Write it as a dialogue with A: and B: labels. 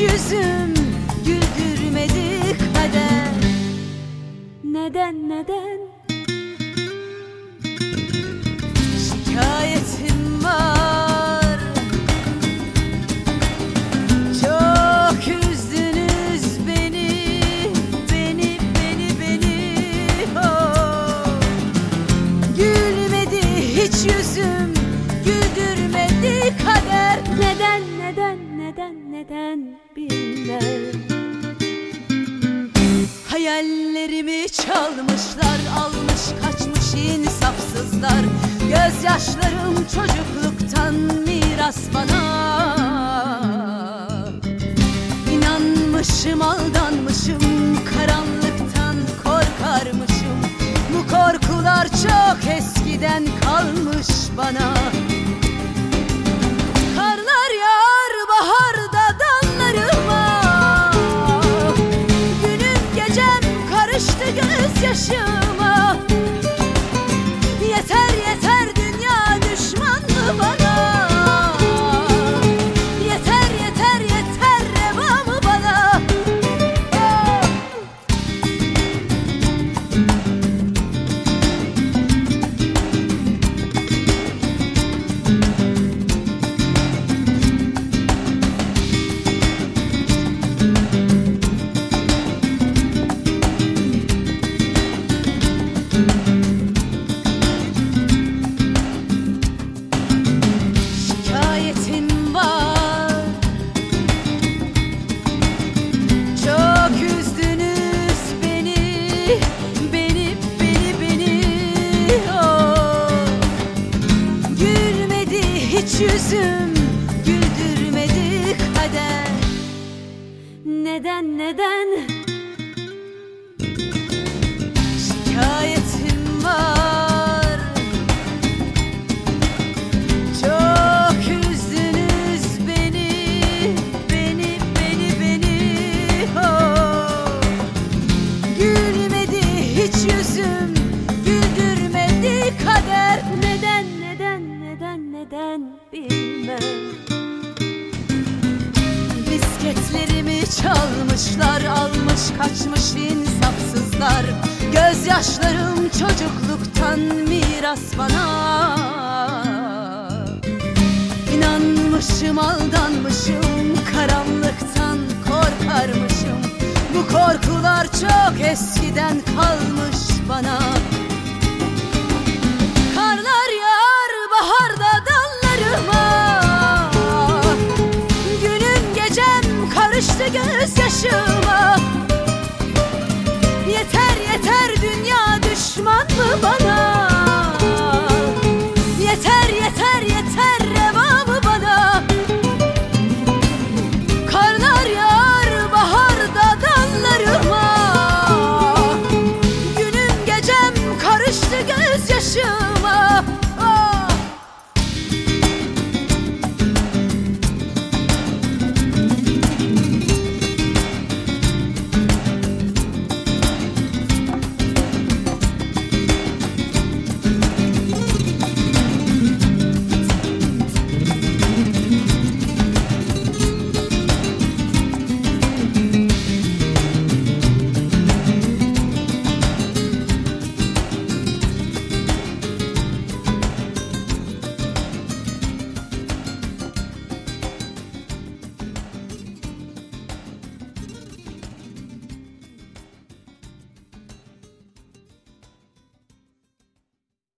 A: yüzüm güldürmedi kader. Neden neden?
B: Şikayetim var. Çok üzdünüz beni Beni beni beni. Oh. Gülmedi hiç yüzüm Güldürmedi kader.
A: Neden neden neden neden? Bilmem
B: Hayallerimi çalmışlar Almış kaçmış insafsızlar Gözyaşlarım çocukluktan miras bana. İnanmışım aldanmışım Karanlıktan korkarmışım. Bu korkular çok eskiden kalmış bana yüzüm Güldürmedi kader.
A: Neden neden
B: Bisikletlerimi çalmışlar Almış kaçmış insafsızlar. Gözyaşlarım çocukluktan miras bana. İnanmışım aldanmışım Karanlıktan korkarmışım. Bu korkular çok eskiden kalmış bana Yeter dünya düşman mı bana? Yeter yeter yeter reva mı bana. Karlar yağar baharda dallarıma Günüm gecem karıştı gözyaşıma